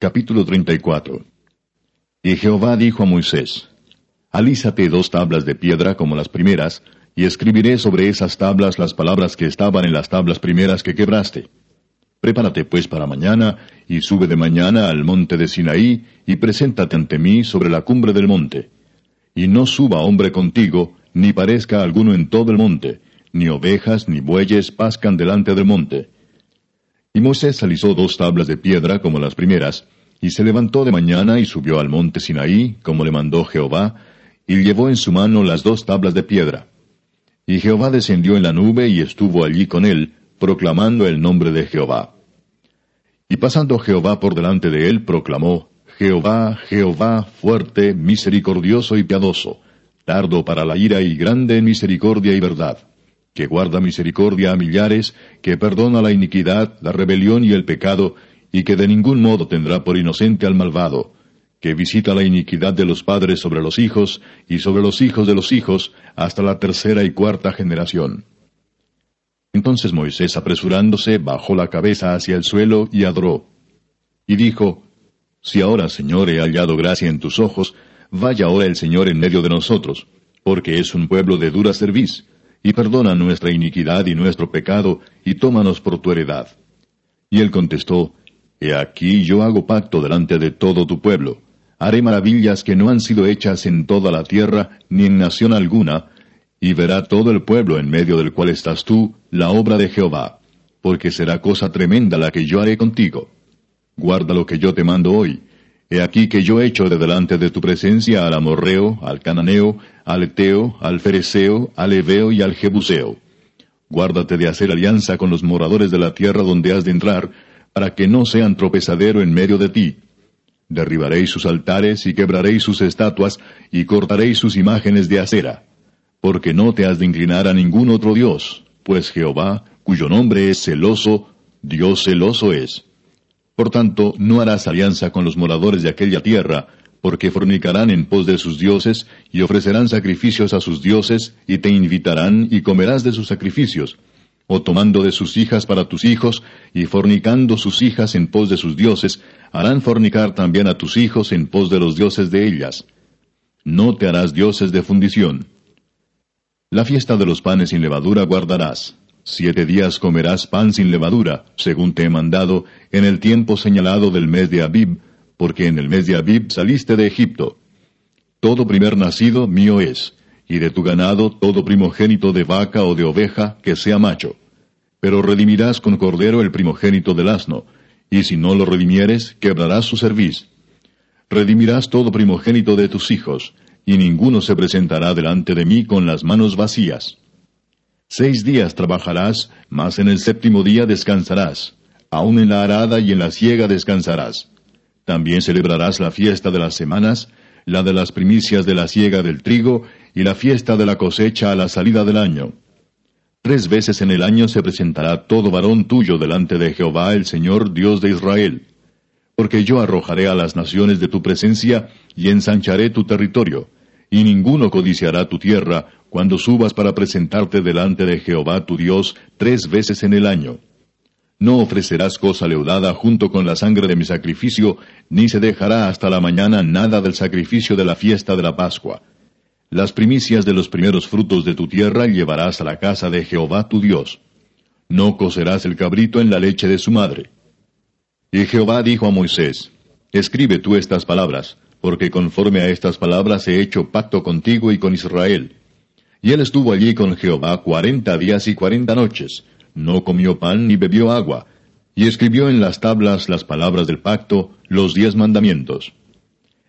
Capítulo 34 Y Jehová dijo a Moisés, Alízate dos tablas de piedra como las primeras, y escribiré sobre esas tablas las palabras que estaban en las tablas primeras que quebraste. Prepárate pues para mañana, y sube de mañana al monte de Sinaí, y preséntate ante mí sobre la cumbre del monte. Y no suba hombre contigo, ni parezca alguno en todo el monte, ni ovejas ni bueyes pascan delante del monte. Y Moisés alisó dos tablas de piedra como las primeras, y se levantó de mañana y subió al monte Sinaí, como le mandó Jehová, y llevó en su mano las dos tablas de piedra. Y Jehová descendió en la nube y estuvo allí con él, proclamando el nombre de Jehová. Y pasando Jehová por delante de él, proclamó, Jehová, Jehová, fuerte, misericordioso y piadoso, tardo para la ira y grande en misericordia y verdad que guarda misericordia a millares, que perdona la iniquidad, la rebelión y el pecado, y que de ningún modo tendrá por inocente al malvado, que visita la iniquidad de los padres sobre los hijos, y sobre los hijos de los hijos, hasta la tercera y cuarta generación. Entonces Moisés, apresurándose, bajó la cabeza hacia el suelo y adoró. Y dijo, Si ahora, Señor, he hallado gracia en tus ojos, vaya ahora el Señor en medio de nosotros, porque es un pueblo de dura cerviz y perdona nuestra iniquidad y nuestro pecado, y tómanos por tu heredad. Y él contestó, He aquí yo hago pacto delante de todo tu pueblo. Haré maravillas que no han sido hechas en toda la tierra, ni en nación alguna, y verá todo el pueblo en medio del cual estás tú, la obra de Jehová, porque será cosa tremenda la que yo haré contigo. Guarda lo que yo te mando hoy, He aquí que yo echo de delante de tu presencia al amorreo, al cananeo, al eteo, al fereceo, al heveo y al jebuseo. Guárdate de hacer alianza con los moradores de la tierra donde has de entrar, para que no sean tropezadero en medio de ti. Derribaréis sus altares y quebraréis sus estatuas y cortaréis sus imágenes de acera. Porque no te has de inclinar a ningún otro Dios, pues Jehová, cuyo nombre es celoso, Dios celoso es. Por tanto, no harás alianza con los moradores de aquella tierra, porque fornicarán en pos de sus dioses, y ofrecerán sacrificios a sus dioses, y te invitarán, y comerás de sus sacrificios, o tomando de sus hijas para tus hijos, y fornicando sus hijas en pos de sus dioses, harán fornicar también a tus hijos en pos de los dioses de ellas. No te harás dioses de fundición. La fiesta de los panes sin levadura guardarás. Siete días comerás pan sin levadura, según te he mandado, en el tiempo señalado del mes de Abib, porque en el mes de Abib saliste de Egipto. Todo primer nacido mío es, y de tu ganado todo primogénito de vaca o de oveja que sea macho. Pero redimirás con cordero el primogénito del asno, y si no lo redimieres, quebrarás su cerviz. Redimirás todo primogénito de tus hijos, y ninguno se presentará delante de mí con las manos vacías. Seis días trabajarás, mas en el séptimo día descansarás. Aun en la arada y en la siega descansarás. También celebrarás la fiesta de las semanas, la de las primicias de la siega del trigo, y la fiesta de la cosecha a la salida del año. Tres veces en el año se presentará todo varón tuyo delante de Jehová el Señor Dios de Israel. Porque yo arrojaré a las naciones de tu presencia, y ensancharé tu territorio, y ninguno codiciará tu tierra, cuando subas para presentarte delante de Jehová tu Dios tres veces en el año. No ofrecerás cosa leudada junto con la sangre de mi sacrificio, ni se dejará hasta la mañana nada del sacrificio de la fiesta de la Pascua. Las primicias de los primeros frutos de tu tierra llevarás a la casa de Jehová tu Dios. No cocerás el cabrito en la leche de su madre. Y Jehová dijo a Moisés, Escribe tú estas palabras, porque conforme a estas palabras he hecho pacto contigo y con Israel y él estuvo allí con Jehová cuarenta días y cuarenta noches, no comió pan ni bebió agua, y escribió en las tablas las palabras del pacto, los diez mandamientos.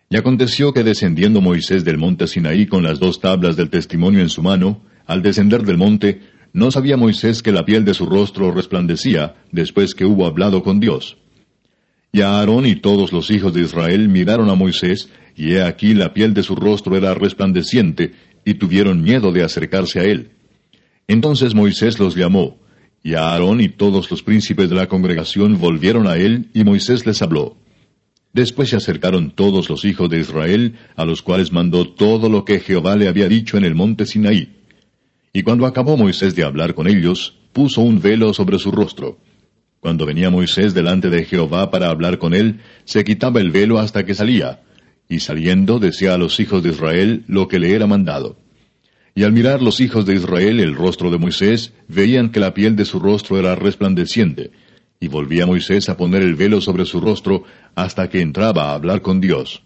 Y aconteció que descendiendo Moisés del monte Sinaí con las dos tablas del testimonio en su mano, al descender del monte, no sabía Moisés que la piel de su rostro resplandecía después que hubo hablado con Dios. Y Aarón y todos los hijos de Israel miraron a Moisés, y he aquí la piel de su rostro era resplandeciente, y tuvieron miedo de acercarse a él. Entonces Moisés los llamó, y Aarón y todos los príncipes de la congregación volvieron a él, y Moisés les habló. Después se acercaron todos los hijos de Israel, a los cuales mandó todo lo que Jehová le había dicho en el monte Sinaí. Y cuando acabó Moisés de hablar con ellos, puso un velo sobre su rostro. Cuando venía Moisés delante de Jehová para hablar con él, se quitaba el velo hasta que salía, y saliendo decía a los hijos de Israel lo que le era mandado. Y al mirar los hijos de Israel el rostro de Moisés, veían que la piel de su rostro era resplandeciente, y volvía Moisés a poner el velo sobre su rostro hasta que entraba a hablar con Dios.